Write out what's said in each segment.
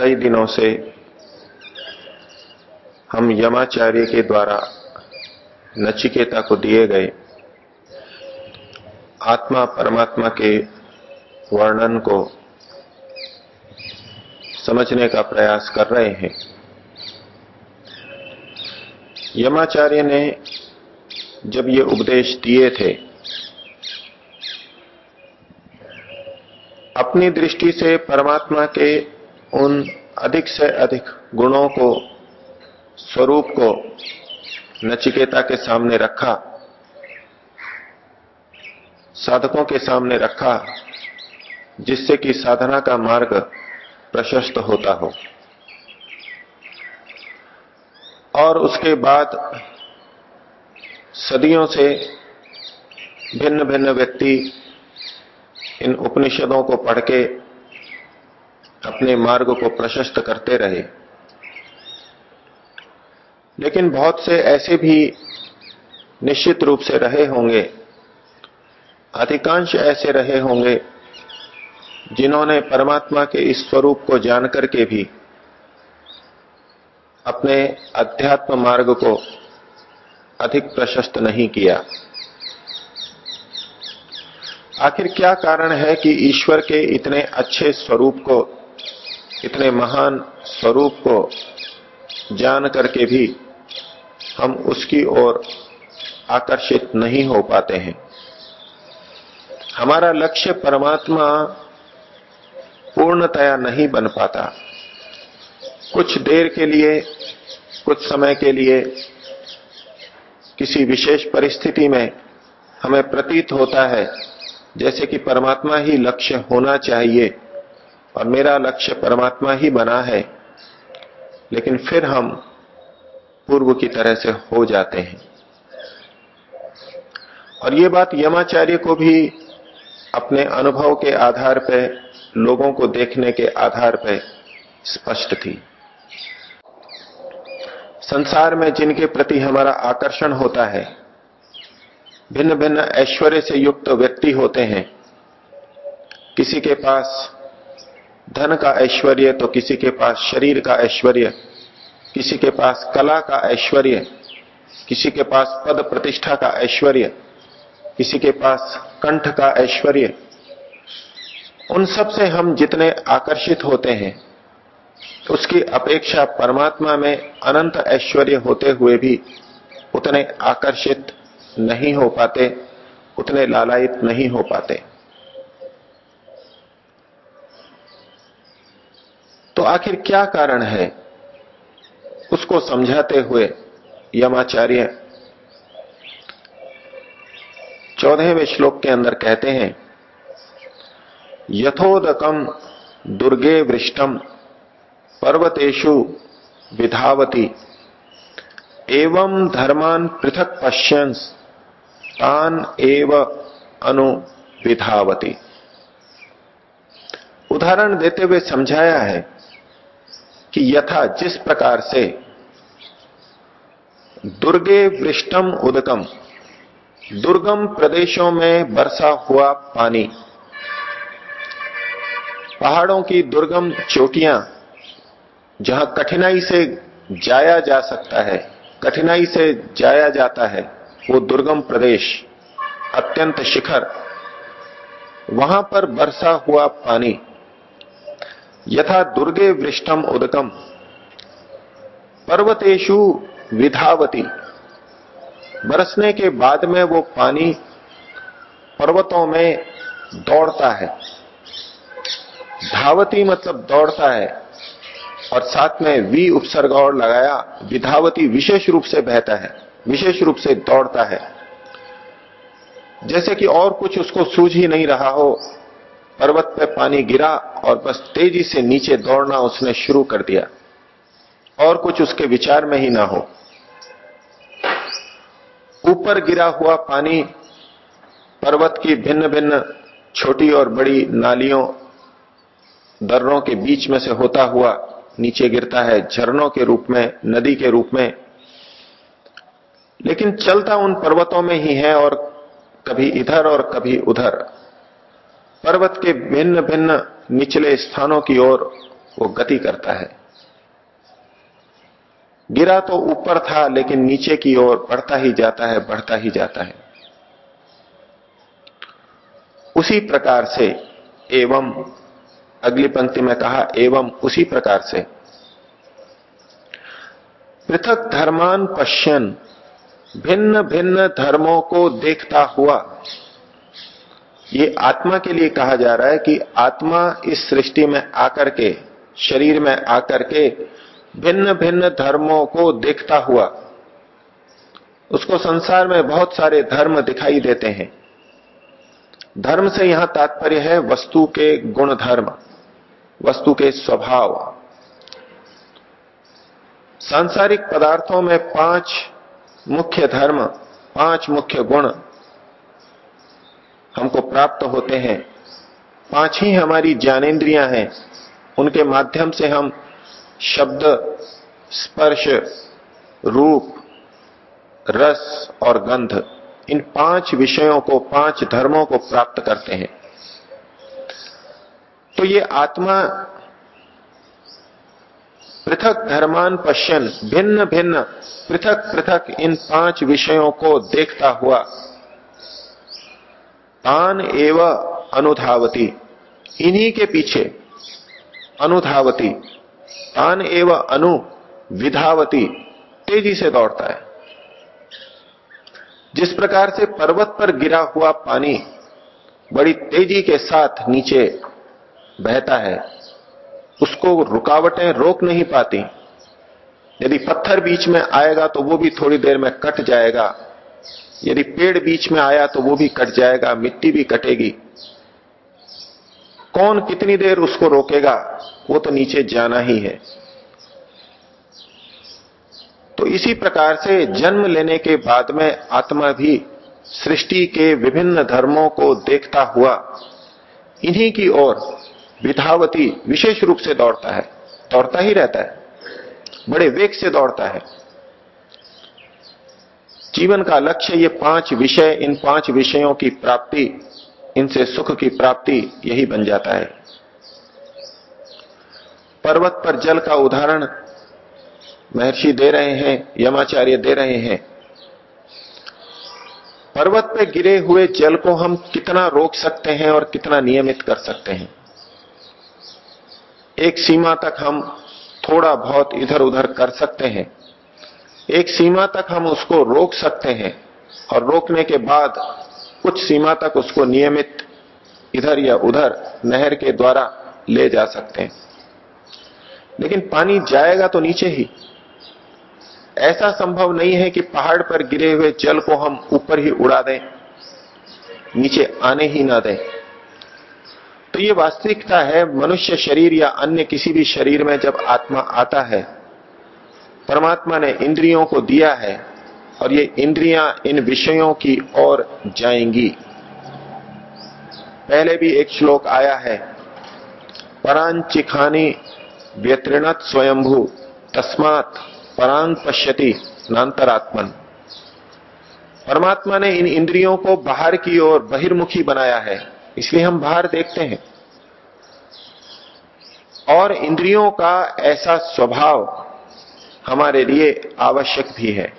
कई दिनों से हम यमाचार्य के द्वारा नचिकेता को दिए गए आत्मा परमात्मा के वर्णन को समझने का प्रयास कर रहे हैं। यमाचार्य ने जब ये उपदेश दिए थे, अपनी दृष्टि से परमात्मा के उन अधिक से अधिक गुणों को, स्वरूप को नचिकेता के सामने रखा, साधकों के सामने रखा, जिससे कि साधना का मार्ग प्रशस्त होता हो। और उसके बाद सदियों से भिन्न भिन्न व्यक्ति इन उपनिषदों को पढ़ के अपने मार्ग को प्रशस्त करते रहे। लेकिन बहुत से ऐसे भी निश्चित रूप से रहे होंगे। अधिकांश ऐसे रहे होंगे जिन्होंने परमात्मा के इस स्वरूप को जानकर के भी अपने अध्यात्म मार्ग को अधिक प्रशस्त नहीं किया। आखिर क्या कारण है कि ईश्वर के इतने अच्छे स्वरूप को इतने महान स्वरूप को जान करके भी हम उसकी ओर आकर्षित नहीं हो पाते हैं। हमारा लक्ष्य परमात्मा पूर्णतया नहीं बन पाता। कुछ देर के लिए, कुछ समय के लिए, किसी विशेष परिस्थिति में हमें प्रतीत होता है, जैसे कि परमात्मा ही लक्ष्य होना चाहिए। और मेरा लक्ष्य परमात्मा ही बना है, लेकिन फिर हम पूर्व की तरह से हो जाते हैं। और ये बात यमाचार्य को भी अपने अनुभव के आधार पर लोगों को देखने के आधार पर स्पष्ट थी। संसार में जिनके प्रति हमारा आकर्षण होता है भिन्न भिन्न ऐश्वर्य से युक्त व्यक्ति होते हैं, किसी के पास धन का ऐश्वर्य तो किसी के पास शरीर का ऐश्वर्य, किसी के पास कला का ऐश्वर्य, किसी के पास पद प्रतिष्ठा का ऐश्वर्य, किसी के पास कंठ का ऐश्वर्य। उन सबसे हम जितने आकर्षित होते हैं, उसकी अपेक्षा परमात्मा में अनंत ऐश्वर्य होते हुए भी उतने आकर्षित नहीं हो पाते, उतने लालायित नहीं हो पाते। तो आखिर क्या कारण है? उसको समझाते हुए यमाचार्य चौदहवें श्लोक के अंदर कहते हैं यथोदकम दुर्गे वृष्टम पर्वतेशु विधावती, एवं धर्मान पृथक पश्यंस तान एव अनु विधावती। उदाहरण देते हुए समझाया है कि यथा जिस प्रकार से दुर्गे वृष्टम उदकम, दुर्गम प्रदेशों में बरसा हुआ पानी, पहाड़ों की दुर्गम चोटियाँ, जहाँ कठिनाई से जाया जा सकता है, कठिनाई से जाया जाता है, वो दुर्गम प्रदेश, अत्यंत शिखर, वहाँ पर बरसा हुआ पानी यथा दुर्गे वृष्टम उदकम। पर्वतेशु विधावती। बरसने के बाद में वो पानी पर्वतों में दौड़ता है। धावती मतलब दौड़ता है। और साथ में वी उपसर्ग और लगाया, विधावती विशेष रूप से बहता है, विशेष रूप से दौड़ता है। जैसे कि और कुछ उसको सूझ ही नहीं रहा हो पर्वत पे पानी गिरा और बस तेज़ी से नीचे दौड़ना उसने शुरू कर दिया। और कुछ उसके विचार में ही ना हो। ऊपर गिरा हुआ पानी पर्वत की भिन्न भिन्न छोटी और बड़ी नालियों, दर्रों के बीच में से होता हुआ नीचे गिरता है, झरनों के रूप में, नदी के रूप में। लेकिन चलता उन पर्वतों में ही है और कभी इधर और कभी उधर। पर्वत के भिन्न भिन्न निचले स्थानों की ओर वो गति करता है। गिरा तो ऊपर था, लेकिन नीचे की ओर बढ़ता ही जाता है, बढ़ता ही जाता है। उसी प्रकार से एवं, अगली पंक्ति में कहा, एवं उसी प्रकार से। पृथक धर्मान पश्यन भिन्न भिन्न धर्मों को देखता हुआ ये आत्मा के लिए कहा जा रहा है कि आत्मा इस सृष्टि में आकर के, शरीर में आकर के भिन्न भिन्न धर्मों को देखता हुआ, उसको संसार में बहुत सारे धर्म दिखाई देते हैं। धर्म से यहाँ तात्पर्य है वस्तु के गुण धर्म वस्तु के स्वभाव। सांसारिक पदार्थों में पाँच मुख्य धर्म, पाँच मुख्य गुण हमको प्राप्त होते हैं। पाँच ही हमारी ज्ञानेन्द्रियाँ हैं। उनके माध्यम से हम शब्द, स्पर्श, रूप, रस और गंध, इन पाँच विषयों को, पाँच धर्मों को प्राप्त करते हैं। तो ये आत्मा पृथक धर्मान पश्यन भिन्न भिन्न पृथक पृथक इन पाँच विषयों को देखता हुआ तान एव अनुधावती। इन्हीं के पीछे अनुधावती। तान एव अनु विधावती। तेज़ी से दौड़ता है। जिस प्रकार से पर्वत पर गिरा हुआ पानी बड़ी तेज़ी के साथ नीचे बहता है, उसको रुकावटें रोक नहीं पाती। यदि पत्थर बीच में आएगा तो वो भी थोड़ी देर में कट जाएगा। यदि पेड़ बीच में आया तो वो भी कट जाएगा, मिट्टी भी कटेगी। कौन कितनी देर उसको रोकेगा, वो तो नीचे जाना ही है। तो इसी प्रकार से जन्म लेने के बाद में आत्मा भी सृष्टि के विभिन्न धर्मों को देखता हुआ इन्हीं की ओर विधावती विशेष रूप से दौड़ता है। दौड़ता ही रहता है। बड़े वेग से दौड़ता है। जीवन का लक्ष्य ये पाँच विषय, इन पाँच विषयों की प्राप्ति, इनसे सुख की प्राप्ति यही बन जाता है। पर्वत पर जल का उदाहरण महर्षि दे रहे हैं, यमाचार्य दे रहे हैं। पर्वत पे गिरे हुए जल को हम कितना रोक सकते हैं और कितना नियमित कर सकते हैं। एक सीमा तक हम थोड़ा बहुत इधर उधर कर सकते हैं। एक सीमा तक हम उसको रोक सकते हैं और रोकने के बाद कुछ सीमा तक उसको नियमित इधर या उधर नहर के द्वारा ले जा सकते हैं। लेकिन पानी जाएगा तो नीचे ही। ऐसा संभव नहीं है कि पहाड़ पर गिरे हुए जल को हम ऊपर ही उड़ा दें, नीचे आने ही ना दें। तो ये वास्तविकता है, मनुष्य शरीर या अन्य किसी भी शरीर में जब आत्मा आता है परमात्मा ने इंद्रियों को दिया है और ये इंद्रियाँ इन विषयों की ओर जाएँगी। पहले भी एक श्लोक आया है, परांचिखानी व्यतीर्णत स्वयंभू, तस्मात परांग पश्यति नान्तरात्मन। परमात्मा ने इन इंद्रियों को बाहर की ओर बहिर्मुखी बनाया है, इसलिए हम बाहर देखते हैं। और इंद्रियों का ऐसा स्वभाव हमारे लिए आवश्यक भी है।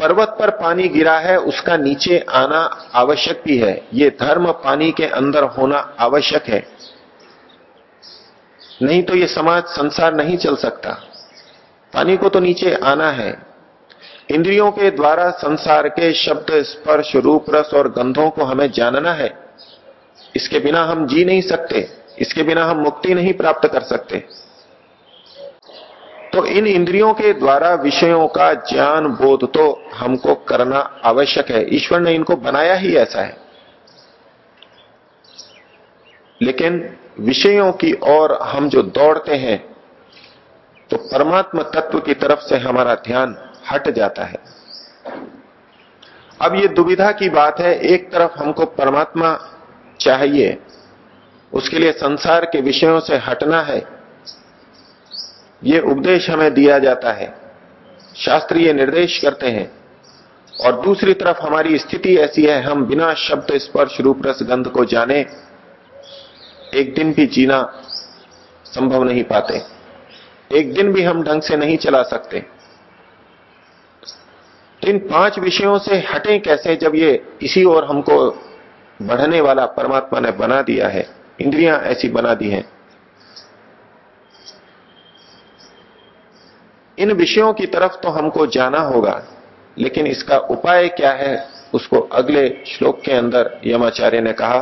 पर्वत पर पानी गिरा है, उसका नीचे आना आवश्यक भी है। ये धर्म पानी के अंदर होना आवश्यक है। नहीं तो ये समाज, संसार नहीं चल सकता। पानी को तो नीचे आना है। इंद्रियों के द्वारा संसार के शब्द, स्पर्श, रूप, रस और गंधों को हमें जानना है। इसके बिना हम जी नहीं सकते, इसके बिना हम मुक्ति नहीं प्राप्त कर सकते। तो इन इंद्रियों के द्वारा विषयों का ज्ञान बोध तो हमको करना आवश्यक है। ईश्वर ने इनको बनाया ही ऐसा है। लेकिन विषयों की ओर हम जो दौड़ते हैं तो परमात्मा तत्व की तरफ़ से हमारा ध्यान हट जाता है। अब ये दुविधा की बात है, एक तरफ़ हमको परमात्मा चाहिए, उसके लिए संसार के विषयों से हटना है ये उपदेश हमें दिया जाता है। शास्त्रीय निर्देश करते हैं। और दूसरी तरफ़ हमारी स्थिति ऐसी है, हम बिना शब्द स्पर्श रूप रस गंध को जाने एक दिन भी जीना संभव नहीं पाते। एक दिन भी हम ढंग से नहीं चला सकते। तो इन पाँच विषयों से हटें कैसे जब ये इसी ओर हमको बढ़ने वाला परमात्मा ने बना दिया है, इंद्रियाँ ऐसी बना दी हैं। इन विषयों की तरफ़ तो हमको जाना होगा, लेकिन इसका उपाय क्या है, उसको अगले श्लोक के अंदर यमाचार्य ने कहा।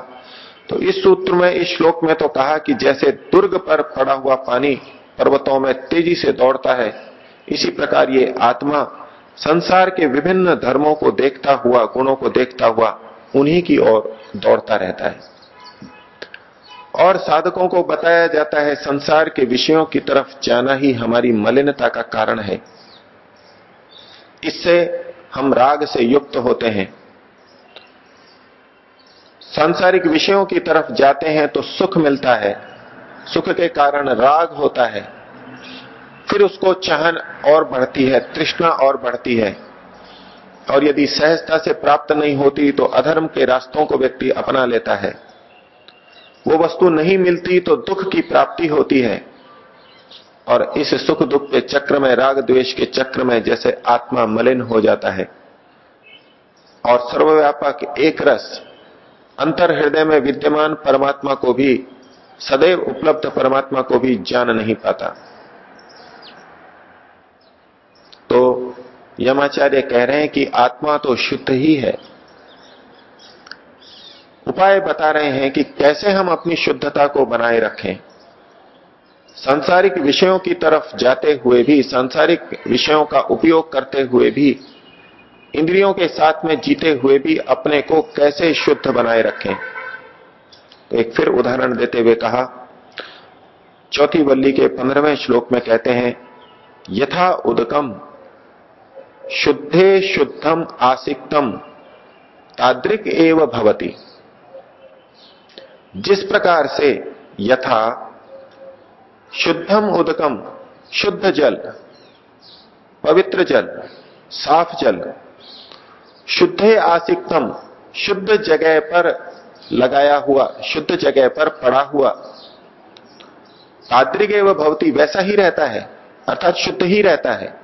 तो इस सूत्र में, इस श्लोक में तो कहा कि जैसे दुर्ग पर पड़ा हुआ पानी पर्वतों में तेज़ी से दौड़ता है, इसी प्रकार ये आत्मा संसार के विभिन्न धर्मों को देखता हुआ, गुणों को देखता हुआ उन्हीं की ओर दौड़ता रहता है। और साधकों को बताया जाता है, संसार के विषयों की तरफ़ जाना ही हमारी मलिनता का कारण है। इससे हम राग से युक्त होते हैं। सांसारिक विषयों की तरफ़ जाते हैं तो सुख मिलता है। सुख के कारण राग होता है। फिर उसको चाहन और बढ़ती है, तृष्णा और बढ़ती है। और यदि सहजता से प्राप्त नहीं होती तो अधर्म के रास्तों को व्यक्ति अपना लेता है। वो वस्तु नहीं मिलती तो दुख की प्राप्ति होती है। और इस सुख दुख के चक्र में, राग द्वेष के चक्र में जैसे आत्मा मलिन हो जाता है। और सर्वव्यापक एक रस अंतर हृदय में विद्यमान परमात्मा को भी, सदैव उपलब्ध परमात्मा को भी जान नहीं पाता। तो यमाचार्य कह रहे हैं कि आत्मा तो शुद्ध ही है। उपाय बता रहे हैं कि कैसे हम अपनी शुद्धता को बनाए रखें। सांसारिक विषयों की तरफ़ जाते हुए भी, सांसारिक विषयों का उपयोग करते हुए भी, इंद्रियों के साथ में जीते हुए भी अपने को कैसे शुद्ध बनाए रखें। तो एक फिर उदाहरण देते हुए कहा, चौथी वल्ली के पंद्रहवें श्लोक में कहते हैं, यथा उदकम, शुद्धे शुद्धम आसिकतम ताद्रिक एव भवती। जिस प्रकार से यथा शुद्धम उदकम, शुद्ध जल, पवित्र जल, साफ़ जल, शुद्धे आसिकतम, शुद्ध जगह पर लगाया हुआ, शुद्ध जगह पर पड़ा हुआ, ताद्रिक एवं भवती, वैसा ही रहता है, अर्थात शुद्ध ही रहता है।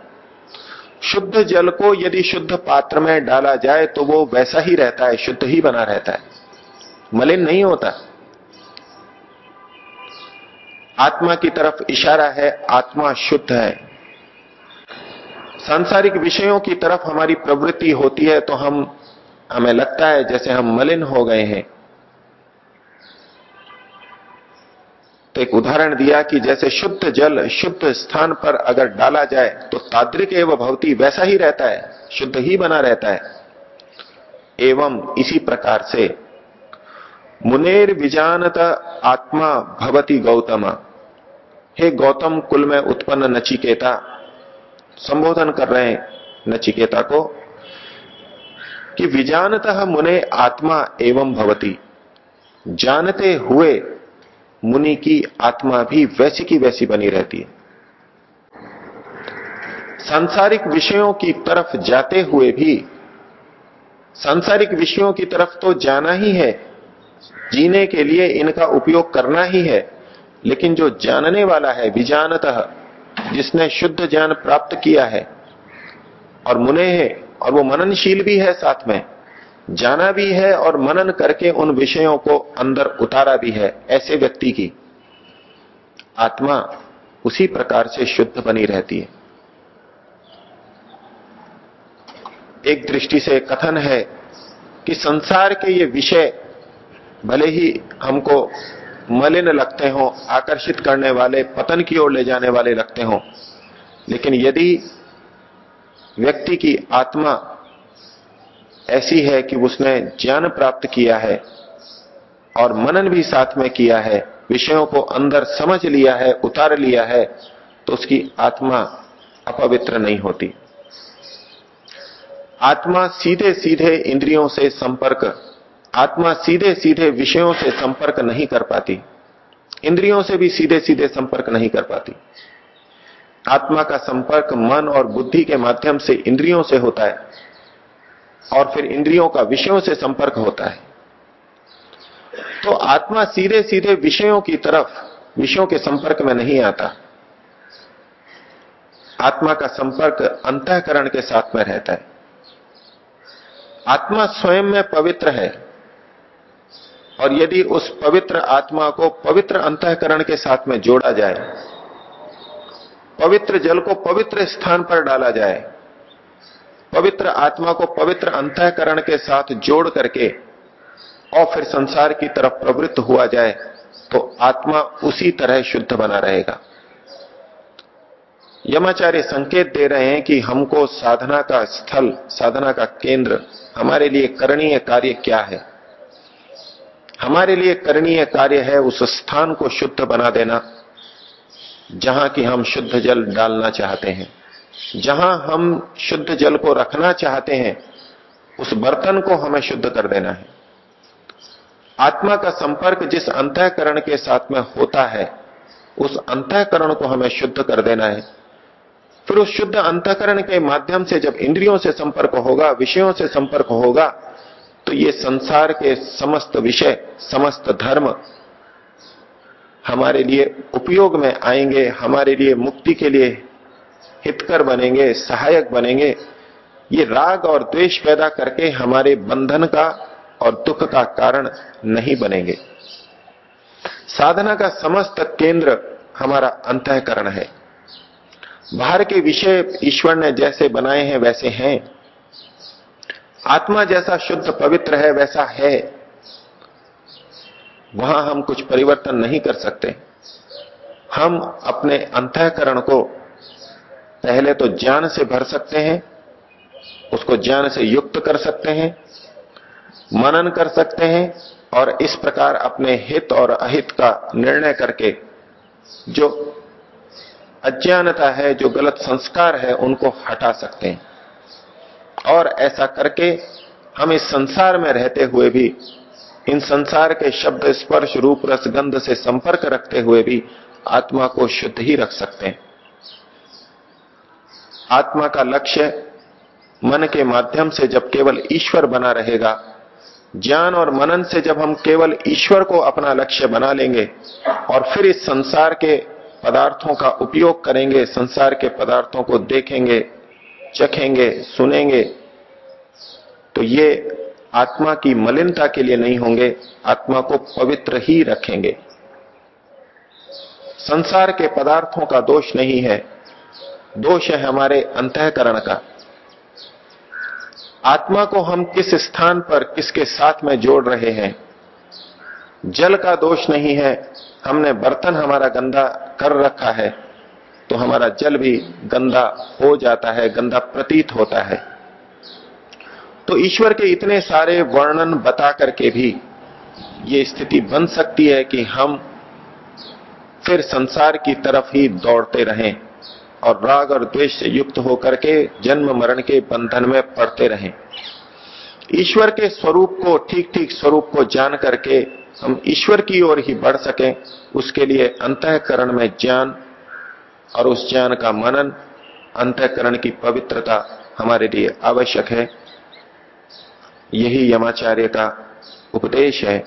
शुद्ध जल को यदि शुद्ध पात्र में डाला जाए तो वो वैसा ही रहता है, शुद्ध ही बना रहता है। मलिन नहीं होता। आत्मा की तरफ़ इशारा है, आत्मा शुद्ध है। सांसारिक विषयों की तरफ़ हमारी प्रवृत्ति होती है तो हम, हमें लगता है जैसे हम मलिन हो गए हैं। तो एक उदाहरण दिया कि जैसे शुद्ध जल शुद्ध स्थान पर अगर डाला जाए तो ताद्रिक एवं भवती वैसा ही रहता है, शुद्ध ही बना रहता है। एवं इसी प्रकार से, मुनेर विजानत आत्मा भवती गौतमा। हे गौतम, कुल में उत्पन्न नचिकेता, संबोधन कर रहे हैं नचिकेता को कि विजानतः मुने आत्मा एवं भवती। जानते हुए मुनि की आत्मा भी वैसी की वैसी बनी रहती है। सांसारिक विषयों की तरफ़ जाते हुए भी, सांसारिक विषयों की तरफ़ तो जाना ही है, जीने के लिए इनका उपयोग करना ही है। लेकिन जो जानने वाला है विजानतः जिसने शुद्ध ज्ञान प्राप्त किया है, और मुने है, और वो मननशील भी है साथ में, जाना भी है और मनन करके उन विषयों को अंदर उतारा भी है, ऐसे व्यक्ति की आत्मा उसी प्रकार से शुद्ध बनी रहती है। एक दृष्टि से कथन है कि संसार के ये विषय, भले ही हमको मलिन लगते हो, आकर्षित करने वाले, पतन की ओर ले जाने वाले लगते हो। लेकिन यदि व्यक्ति की आत्मा ऐसी है कि उसने ज्ञान प्राप्त किया है और मनन भी साथ में किया है, विषयों को अंदर समझ लिया है, उतार लिया है तो उसकी आत्मा अपवित्र नहीं होती। आत्मा सीधे सीधे इंद्रियों से संपर्क आत्मा सीधे सीधे विषयों से संपर्क नहीं कर पाती। इंद्रियों से भी सीधे सीधे संपर्क नहीं कर पाती। आत्मा का संपर्क मन और बुद्धि के माध्यम से इंद्रियों से होता है और फिर इंद्रियों का विषयों से संपर्क होता है। तो आत्मा सीधे सीधे विषयों की तरफ़, विषयों के संपर्क में नहीं आता। आत्मा का संपर्क अंतकरण के साथ में रहता है। आत्मा स्वयं में पवित्र है। और यदि उस पवित्र आत्मा को पवित्र अंतकरण के साथ में जोड़ा जाए, पवित्र जल को पवित्र स्थान पर डाला जाए, पवित्र आत्मा को पवित्र अंतकरण के साथ जोड़ करके और फिर संसार की तरफ़ प्रवृत्त हुआ जाए तो आत्मा उसी तरह शुद्ध बना रहेगा। यमाचार्य संकेत दे रहे हैं कि हमको साधना का स्थल, साधना का केंद्र हमारे लिए करणीय कार्य क्या है? हमारे लिए करणीय कार्य है उस स्थान को शुद्ध बना देना, जहाँ की हम शुद्ध जल डालना चाहते हैं। जहाँ हम शुद्ध जल को रखना चाहते हैं, उस बर्तन को हमें शुद्ध कर देना है। आत्मा का संपर्क जिस अंतकरण के साथ में होता है, उस अंतकरण को हमें शुद्ध कर देना है। फिर उस शुद्ध अंतकरण के माध्यम से जब इंद्रियों से संपर्क होगा, विषयों से संपर्क होगा तो ये संसार के समस्त विषय, समस्त धर्म हमारे लिए उपयोग में आएँगे, हमारे लिए मुक्ति के लिए हितकर बनेंगे, सहायक बनेंगे। ये राग और द्वेष पैदा करके हमारे बंधन का और दुख का कारण नहीं बनेंगे। साधना का समस्त केंद्र हमारा अंतकरण है। बाहर के विषय ईश्वर ने जैसे बनाए हैं, वैसे हैं। आत्मा जैसा शुद्ध पवित्र है, वैसा है। वहाँ हम कुछ परिवर्तन नहीं कर सकते। हम अपने अंतकरण को पहले तो ज्ञान से भर सकते हैं, उसको ज्ञान से युक्त कर सकते हैं, मनन कर सकते हैं और इस प्रकार अपने हित और अहित का निर्णय करके जो अज्ञानता है, जो गलत संस्कार है, उनको हटा सकते हैं। और ऐसा करके हम इस संसार में रहते हुए भी, इन संसार के शब्द स्पर्श रूप रस गंध से संपर्क रखते हुए भी आत्मा को शुद्ध ही रख सकते हैं। आत्मा का लक्ष्य मन के माध्यम से जब केवल ईश्वर बना रहेगा, ज्ञान और मनन से जब हम केवल ईश्वर को अपना लक्ष्य बना लेंगे और फिर इस संसार के पदार्थों का उपयोग करेंगे, संसार के पदार्थों को देखेंगे चखेंगे, सुनेंगे तो ये आत्मा की मलिनता के लिए नहीं होंगे, आत्मा को पवित्र ही रखेंगे। संसार के पदार्थों का दोष नहीं है, दोष है हमारे अंतकरण का। आत्मा को हम किस स्थान पर किसके साथ में जोड़ रहे हैं? जल का दोष नहीं है, हमने बर्तन हमारा गंदा कर रखा है। तो हमारा जल भी गंदा हो जाता है, गंदा प्रतीत होता है। तो ईश्वर के इतने सारे वर्णन बता करके भी ये स्थिति बन सकती है कि हम फिर संसार की तरफ़ ही दौड़ते रहें और राग और द्वेष से युक्त होकर के जन्म मरण के बंधन में पड़ते रहें। ईश्वर के स्वरूप को ठीक ठीक स्वरूप को जान करके हम ईश्वर की ओर ही बढ़ सकें, उसके लिए अंतकरण में ज्ञान और उस ज्ञान का मनन, अंतकरण की पवित्रता हमारे लिए आवश्यक है। यही यमाचार्य का उपदेश है।